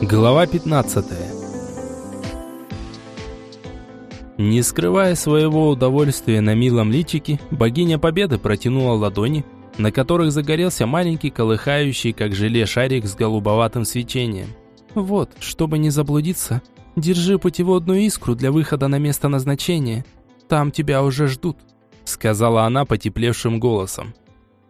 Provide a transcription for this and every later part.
Глава 15 Не скрывая своего удовольствия на милом личике, богиня Победы протянула ладони, на которых загорелся маленький колыхающий, как желе, шарик с голубоватым свечением. «Вот, чтобы не заблудиться, держи путеводную искру для выхода на место назначения. Там тебя уже ждут», — сказала она потеплевшим голосом.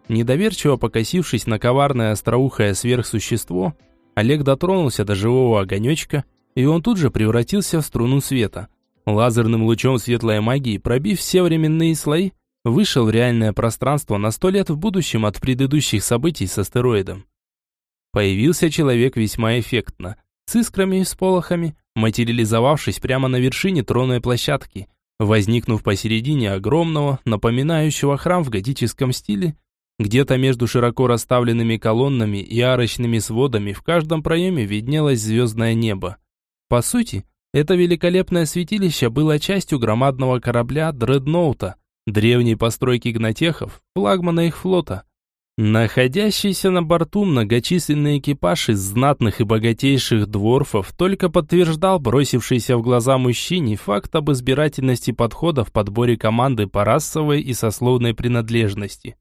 Недоверчиво покосившись на коварное остроухое сверхсущество, Олег дотронулся до живого огонечка, и он тут же превратился в струну света. Лазерным лучом светлой магии, пробив все временные слои, вышел в реальное пространство на сто лет в будущем от предыдущих событий с астероидом. Появился человек весьма эффектно, с искрами и сполохами, материализовавшись прямо на вершине тронной площадки, возникнув посередине огромного, напоминающего храм в готическом стиле, где-то между широко расставленными колоннами и арочными сводами в каждом проеме виднелось звездное небо. По сути, это великолепное святилище было частью громадного корабля Дредноута, древней постройки гнатехов, флагмана их флота. Находящийся на борту многочисленный экипаж из знатных и богатейших дворфов только подтверждал бросившийся в глаза мужчине факт об избирательности подхода в подборе команды по расовой и сословной принадлежности.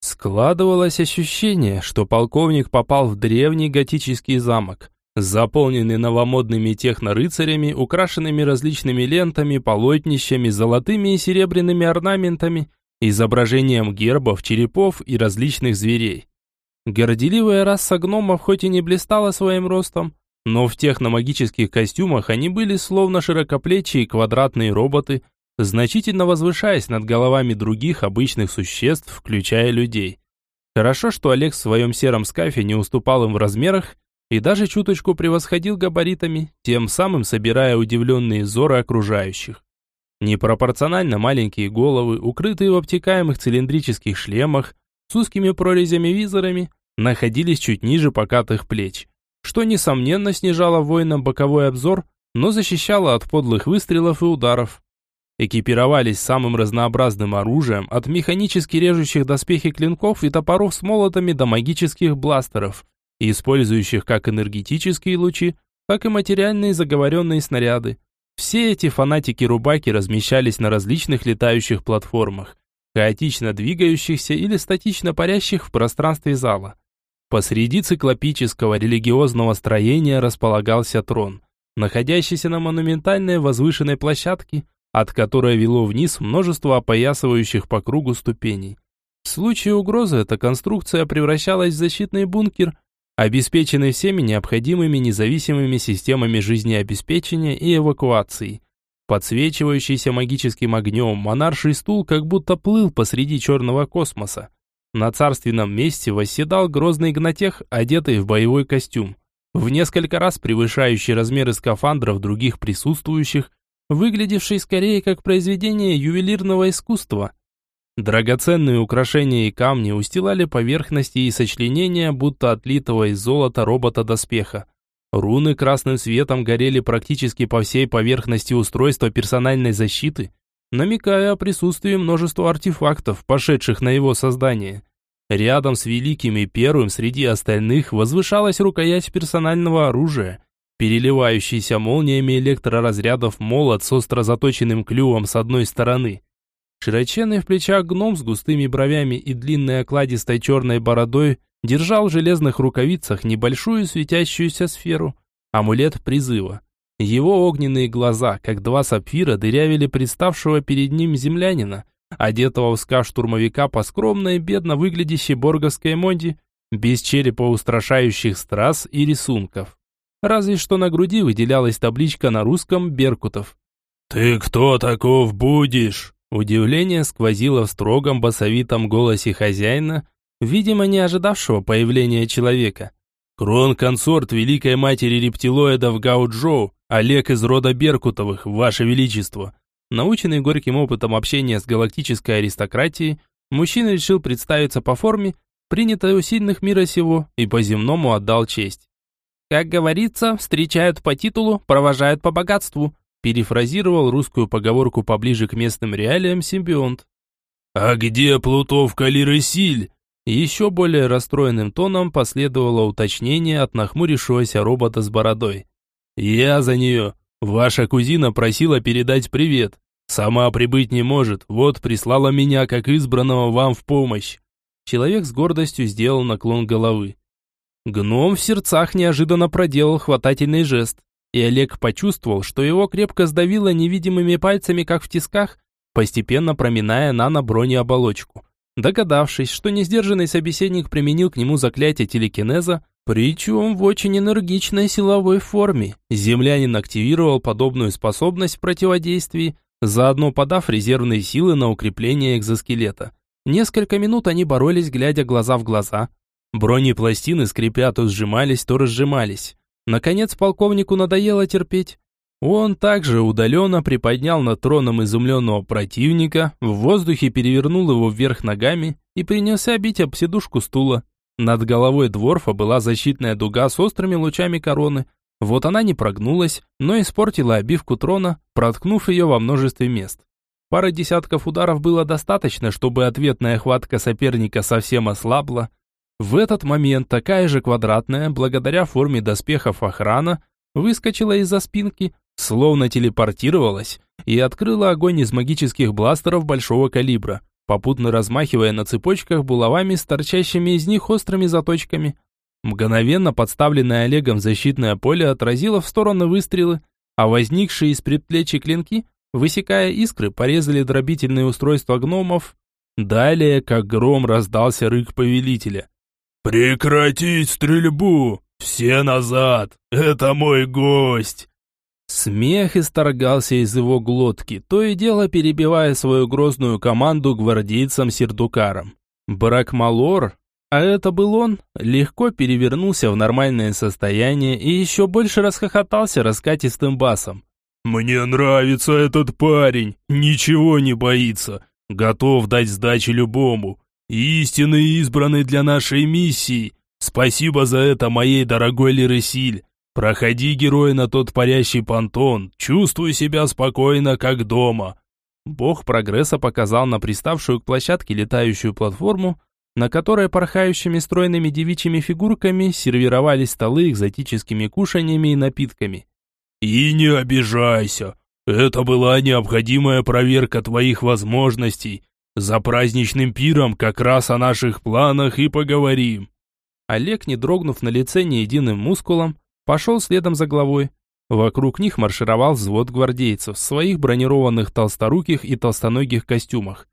Складывалось ощущение, что полковник попал в древний готический замок, заполненный новомодными технорыцарями, украшенными различными лентами, полотнищами, золотыми и серебряными орнаментами, изображением гербов, черепов и различных зверей. Горделивая раса гномов хоть и не блистала своим ростом, но в техномагических костюмах они были словно широкоплечие квадратные роботы, значительно возвышаясь над головами других обычных существ, включая людей. Хорошо, что Олег в своем сером скафе не уступал им в размерах и даже чуточку превосходил габаритами, тем самым собирая удивленные взоры окружающих. Непропорционально маленькие головы, укрытые в обтекаемых цилиндрических шлемах, с узкими прорезями-визорами, находились чуть ниже покатых плеч, что, несомненно, снижало воинам боковой обзор, но защищало от подлых выстрелов и ударов экипировались самым разнообразным оружием, от механически режущих доспехи клинков и топоров с молотами до магических бластеров, использующих как энергетические лучи, так и материальные заговоренные снаряды. Все эти фанатики-рубаки размещались на различных летающих платформах, хаотично двигающихся или статично парящих в пространстве зала. Посреди циклопического религиозного строения располагался трон, находящийся на монументальной возвышенной площадке, от которой вело вниз множество опоясывающих по кругу ступеней. В случае угрозы эта конструкция превращалась в защитный бункер, обеспеченный всеми необходимыми независимыми системами жизнеобеспечения и эвакуации. Подсвечивающийся магическим огнем, монарший стул как будто плыл посреди черного космоса. На царственном месте восседал грозный гнатех, одетый в боевой костюм, в несколько раз превышающий размеры скафандров других присутствующих выглядевший скорее как произведение ювелирного искусства. Драгоценные украшения и камни устилали поверхности и сочленения, будто отлитого из золота робота-доспеха. Руны красным светом горели практически по всей поверхности устройства персональной защиты, намекая о присутствии множества артефактов, пошедших на его создание. Рядом с великим и первым среди остальных возвышалась рукоять персонального оружия – переливающийся молниями электроразрядов молот с остро заточенным клювом с одной стороны. Широченный в плечах гном с густыми бровями и длинной окладистой черной бородой держал в железных рукавицах небольшую светящуюся сферу, амулет призыва. Его огненные глаза, как два сапфира, дырявили представшего перед ним землянина, одетого в ска штурмовика по скромной и бедно выглядящей борговской моде, без черепа устрашающих страз и рисунков. Разве что на груди выделялась табличка на русском «Беркутов». «Ты кто таков будешь?» Удивление сквозило в строгом басовитом голосе хозяина, видимо, не ожидавшего появления человека. «Крон-консорт Великой Матери Рептилоидов Гауджоу, Олег из рода Беркутовых, Ваше Величество». Наученный горьким опытом общения с галактической аристократией, мужчина решил представиться по форме, принятой у сильных мира сего, и по-земному отдал честь. Как говорится, встречают по титулу, провожают по богатству. Перефразировал русскую поговорку поближе к местным реалиям симбионт. «А где Плутов Калирысиль?» Еще более расстроенным тоном последовало уточнение от нахмурившегося робота с бородой. «Я за нее. Ваша кузина просила передать привет. Сама прибыть не может, вот прислала меня как избранного вам в помощь». Человек с гордостью сделал наклон головы. Гном в сердцах неожиданно проделал хватательный жест, и Олег почувствовал, что его крепко сдавило невидимыми пальцами, как в тисках, постепенно проминая нано-бронеоболочку. Догадавшись, что несдержанный собеседник применил к нему заклятие телекинеза, причем в очень энергичной силовой форме, землянин активировал подобную способность в противодействии, заодно подав резервные силы на укрепление экзоскелета. Несколько минут они боролись, глядя глаза в глаза. Бронепластины, скрипя, то сжимались, то разжимались. Наконец полковнику надоело терпеть. Он также удаленно приподнял над троном изумленного противника, в воздухе перевернул его вверх ногами и принялся бить об сидушку стула. Над головой дворфа была защитная дуга с острыми лучами короны. Вот она не прогнулась, но испортила обивку трона, проткнув ее во множестве мест. Пара десятков ударов было достаточно, чтобы ответная хватка соперника совсем ослабла. В этот момент такая же квадратная, благодаря форме доспехов охрана, выскочила из-за спинки, словно телепортировалась и открыла огонь из магических бластеров большого калибра, попутно размахивая на цепочках булавами с торчащими из них острыми заточками. Мгновенно подставленное Олегом защитное поле отразило в сторону выстрелы, а возникшие из предплечий клинки, высекая искры, порезали дробительные устройства гномов. Далее, как гром, раздался рык повелителя. «Прекратить стрельбу! Все назад! Это мой гость!» Смех исторгался из его глотки, то и дело перебивая свою грозную команду гвардейцам-сердукарам. Бракмалор, а это был он, легко перевернулся в нормальное состояние и еще больше расхохотался раскатистым басом. «Мне нравится этот парень, ничего не боится, готов дать сдачи любому, истинный избранный для нашей миссии. Спасибо за это моей дорогой Лиресиль. Проходи, герой, на тот парящий понтон, чувствуй себя спокойно, как дома. Бог прогресса показал на приставшую к площадке летающую платформу, на которой порхающими стройными девичьими фигурками сервировались столы экзотическими кушаньями и напитками. «И не обижайся, это была необходимая проверка твоих возможностей. За праздничным пиром как раз о наших планах и поговорим». Олег, не дрогнув на лице ни единым мускулом, пошел следом за главой. Вокруг них маршировал взвод гвардейцев в своих бронированных толсторуких и толстоногих костюмах.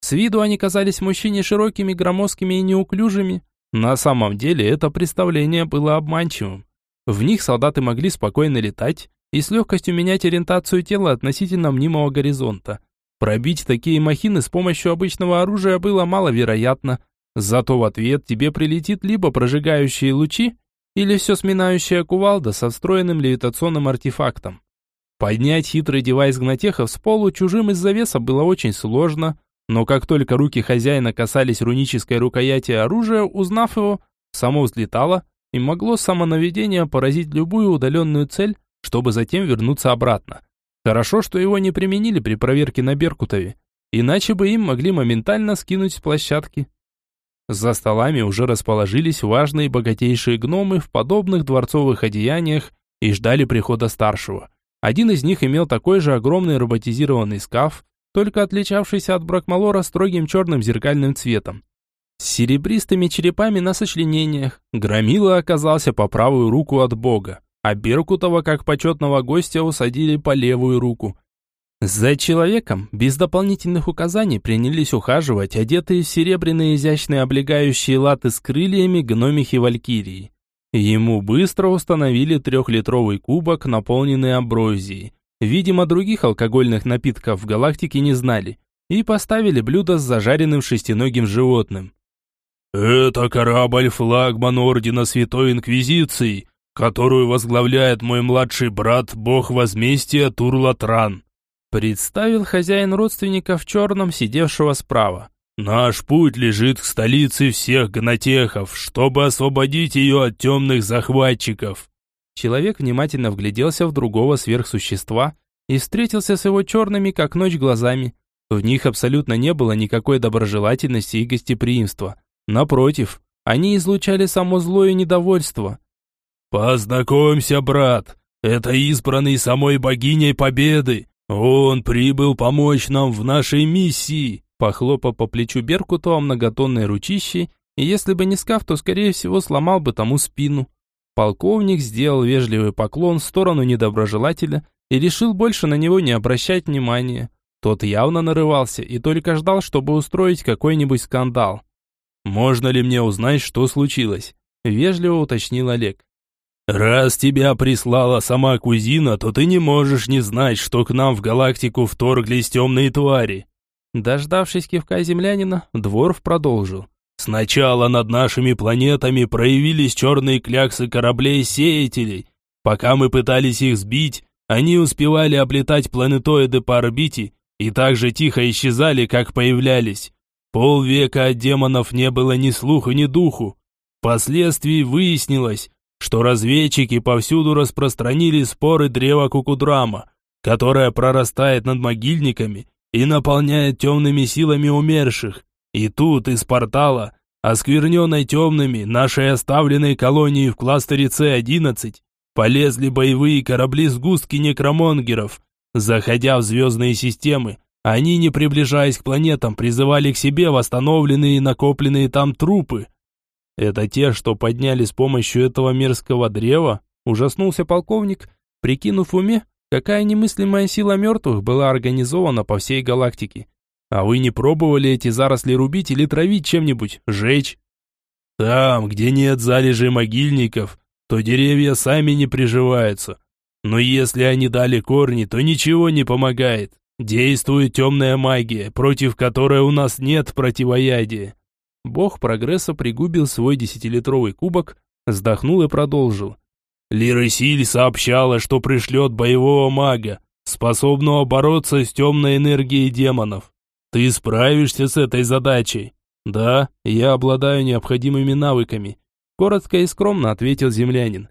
С виду они казались мужчине широкими, громоздкими и неуклюжими. На самом деле это представление было обманчивым. В них солдаты могли спокойно летать и с легкостью менять ориентацию тела относительно мнимого горизонта. Пробить такие махины с помощью обычного оружия было маловероятно, зато в ответ тебе прилетит либо прожигающие лучи, или все сминающая кувалда со встроенным левитационным артефактом. Поднять хитрый девайс гнатехов с полу чужим из завеса было очень сложно, но как только руки хозяина касались рунической рукояти оружия, узнав его, само взлетало и могло самонаведение поразить любую удаленную цель, чтобы затем вернуться обратно. Хорошо, что его не применили при проверке на Беркутове, иначе бы им могли моментально скинуть с площадки. За столами уже расположились важные богатейшие гномы в подобных дворцовых одеяниях и ждали прихода старшего. Один из них имел такой же огромный роботизированный скаф, только отличавшийся от Бракмалора строгим черным зеркальным цветом. С серебристыми черепами на сочленениях Громила оказался по правую руку от бога, а Беркутова, как почетного гостя, усадили по левую руку. За человеком без дополнительных указаний принялись ухаживать одетые в серебряные изящные облегающие латы с крыльями гномихи Валькирии. Ему быстро установили трехлитровый кубок, наполненный амброзией. Видимо, других алкогольных напитков в галактике не знали. И поставили блюдо с зажаренным шестиногим животным. «Это корабль-флагман Ордена Святой Инквизиции, которую возглавляет мой младший брат, бог возмездия Турлатран», Представил хозяин родственника в черном, сидевшего справа. «Наш путь лежит к столице всех гнатехов, чтобы освободить ее от темных захватчиков». Человек внимательно вгляделся в другого сверхсущества и встретился с его черными, как ночь, глазами. В них абсолютно не было никакой доброжелательности и гостеприимства. Напротив, они излучали само зло и недовольство. «Познакомься, брат, это избранный самой богиней Победы. Он прибыл помочь нам в нашей миссии», похлопал по плечу Беркутова многотонной ручищей, и если бы не скаф, то, скорее всего, сломал бы тому спину. Полковник сделал вежливый поклон в сторону недоброжелателя и решил больше на него не обращать внимания. Тот явно нарывался и только ждал, чтобы устроить какой-нибудь скандал. «Можно ли мне узнать, что случилось?» – вежливо уточнил Олег. «Раз тебя прислала сама кузина, то ты не можешь не знать, что к нам в галактику вторглись темные твари». Дождавшись кивка землянина, Дворф продолжил. «Сначала над нашими планетами проявились черные кляксы кораблей-сеятелей. Пока мы пытались их сбить, они успевали облетать планетоиды по орбите и так же тихо исчезали, как появлялись. Полвека от демонов не было ни слуху, ни духу. Впоследствии выяснилось, что разведчики повсюду распространили споры древа Кукудрама, которое прорастает над могильниками и наполняет темными силами умерших. И тут из портала, оскверненной темными, нашей оставленной колонии в кластере С-11, полезли боевые корабли-сгустки некромонгеров. Заходя в звездные системы, они, не приближаясь к планетам, призывали к себе восстановленные и накопленные там трупы – это те, что подняли с помощью этого мерзкого древа? Ужаснулся полковник, прикинув в уме, какая немыслимая сила мертвых была организована по всей галактике. А вы не пробовали эти заросли рубить или травить чем-нибудь, жечь? Там, где нет залежей могильников, то деревья сами не приживаются. Но если они дали корни, то ничего не помогает. Действует темная магия, против которой у нас нет противоядия. Бог прогресса пригубил свой десятилитровый кубок, вздохнул и продолжил. Лиросиль сообщала, что пришлет боевого мага, способного бороться с темной энергией демонов. Ты справишься с этой задачей? Да, я обладаю необходимыми навыками. Коротко и скромно ответил землянин.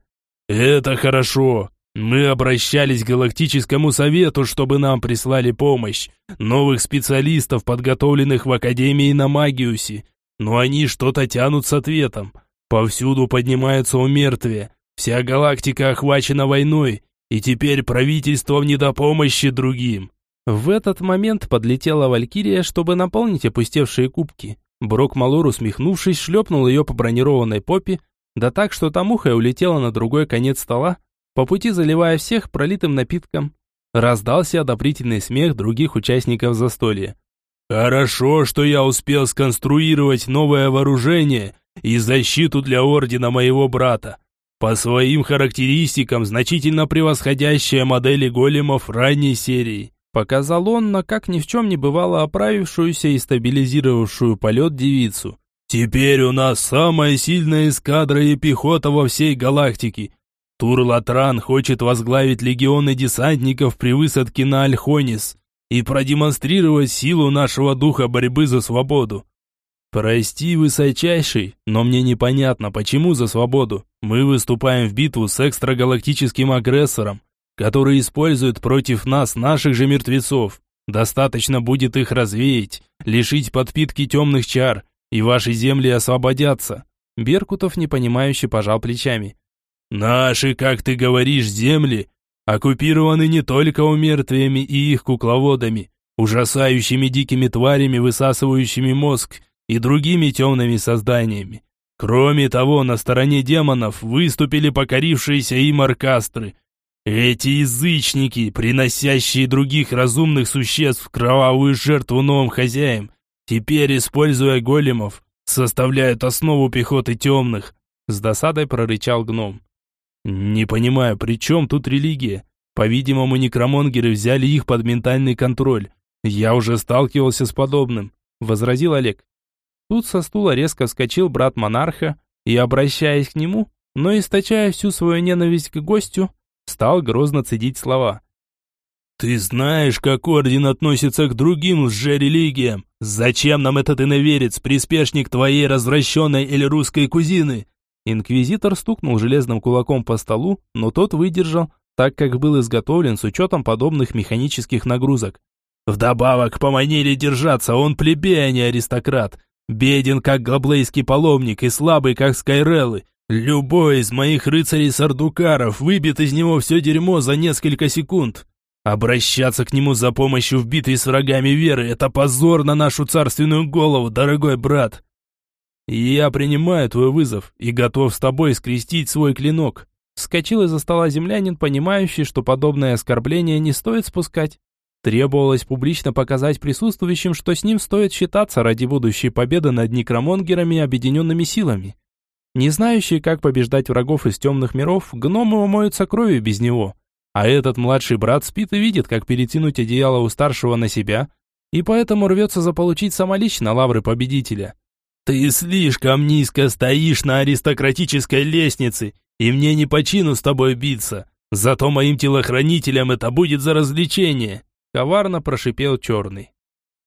Это хорошо. Мы обращались к Галактическому Совету, чтобы нам прислали помощь. Новых специалистов, подготовленных в Академии на Магиусе. Но они что-то тянут с ответом. Повсюду поднимаются умертвие. Вся галактика охвачена войной, и теперь правительством не до помощи другим. В этот момент подлетела Валькирия, чтобы наполнить опустевшие кубки. Брок Малор, усмехнувшись, шлепнул ее по бронированной попе, да так, что тамуха улетела на другой конец стола, по пути заливая всех пролитым напитком. Раздался одобрительный смех других участников застолья. Хорошо, что я успел сконструировать новое вооружение и защиту для ордена моего брата. По своим характеристикам значительно превосходящая модели големов ранней серии. Показал он на как ни в чем не бывало оправившуюся и стабилизировавшую полет девицу. Теперь у нас самая сильная эскадра и пехота во всей галактике. Турлатран хочет возглавить легионы десантников при высадке на Альхонис и продемонстрировать силу нашего духа борьбы за свободу. Прости, высочайший, но мне непонятно, почему за свободу. Мы выступаем в битву с экстрагалактическим агрессором, который использует против нас наших же мертвецов. Достаточно будет их развеять, лишить подпитки темных чар, и ваши земли освободятся. Беркутов непонимающе пожал плечами. Наши, как ты говоришь, земли оккупированы не только умертвиями и их кукловодами, ужасающими дикими тварями, высасывающими мозг, и другими темными созданиями. Кроме того, на стороне демонов выступили покорившиеся им аркастры. Эти язычники, приносящие других разумных существ в кровавую жертву новым хозяям, теперь, используя големов, составляют основу пехоты темных. С досадой прорычал гном. Не понимаю, при чем тут религия? По-видимому, некромонгеры взяли их под ментальный контроль. Я уже сталкивался с подобным, возразил Олег. Тут со стула резко вскочил брат монарха и, обращаясь к нему, но источая всю свою ненависть к гостю, стал грозно цедить слова. «Ты знаешь, как орден относится к другим лжерелигиям? Зачем нам этот иноверец, приспешник твоей развращенной или русской кузины? Инквизитор стукнул железным кулаком по столу, но тот выдержал, так как был изготовлен с учетом подобных механических нагрузок. Вдобавок поманили держаться, он плебей, а не аристократ. Беден, как габлейский паломник, и слабый, как скайреллы. Любой из моих рыцарей-сардукаров выбит из него все дерьмо за несколько секунд. Обращаться к нему за помощью в битве с врагами веры – это позор на нашу царственную голову, дорогой брат. Я принимаю твой вызов и готов с тобой скрестить свой клинок. Вскочил из-за стола землянин, понимающий, что подобное оскорбление не стоит спускать. Требовалось публично показать присутствующим, что с ним стоит считаться ради будущей победы над некромонгерами объединенными силами. Не знающие, как побеждать врагов из темных миров, гномы умоются кровью без него. А этот младший брат спит и видит, как перетянуть одеяло у старшего на себя, и поэтому рвется заполучить самолично лавры победителя. «Ты слишком низко стоишь на аристократической лестнице, и мне не по чину с тобой биться. Зато моим телохранителям это будет за развлечение», коварно прошипел черный.